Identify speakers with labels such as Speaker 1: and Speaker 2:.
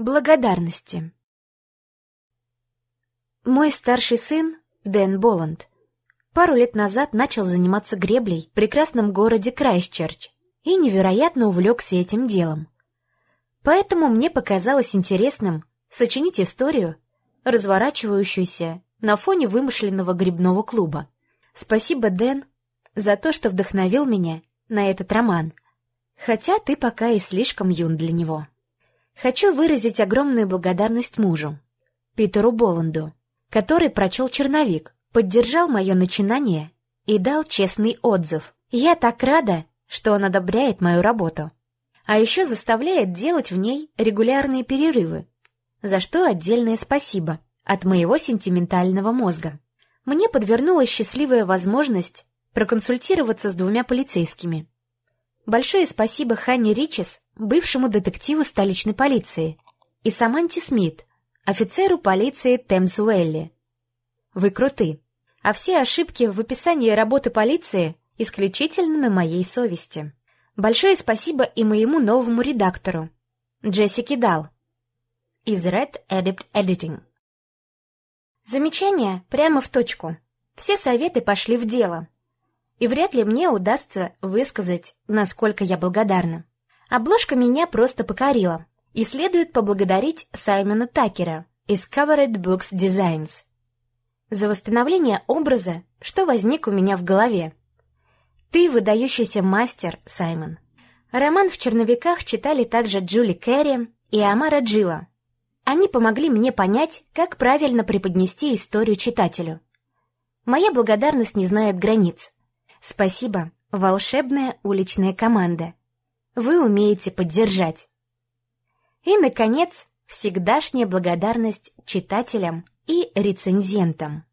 Speaker 1: Благодарности. Мой старший сын, Дэн Боланд, пару лет назад начал заниматься греблей в прекрасном городе Крайстчерч и невероятно увлекся этим делом. Поэтому мне показалось интересным сочинить историю, разворачивающуюся на фоне вымышленного грибного клуба. Спасибо, Дэн, за то, что вдохновил меня на этот роман, хотя ты пока и слишком юн для него. Хочу выразить огромную благодарность мужу, Питеру Боланду, который прочел черновик, поддержал мое начинание и дал честный отзыв. Я так рада, что он одобряет мою работу. А еще заставляет делать в ней регулярные перерывы, за что отдельное спасибо от моего сентиментального мозга. Мне подвернулась счастливая возможность проконсультироваться с двумя полицейскими. Большое спасибо Ханне Ричес бывшему детективу столичной полиции, и Саманте Смит, офицеру полиции Темс-Уэлли. Вы круты, а все ошибки в описании работы полиции исключительно на моей совести. Большое спасибо и моему новому редактору, Джессике Дал, из Red Adept Editing. Замечания прямо в точку. Все советы пошли в дело. И вряд ли мне удастся высказать, насколько я благодарна. Обложка меня просто покорила, и следует поблагодарить Саймона Такера из Covered Books Designs за восстановление образа, что возник у меня в голове. Ты выдающийся мастер, Саймон. Роман в черновиках читали также Джули Керри и Амара Джилла. Они помогли мне понять, как правильно преподнести историю читателю. Моя благодарность не знает границ. Спасибо, волшебная уличная команда вы умеете поддержать. И, наконец, всегдашняя благодарность читателям и рецензентам.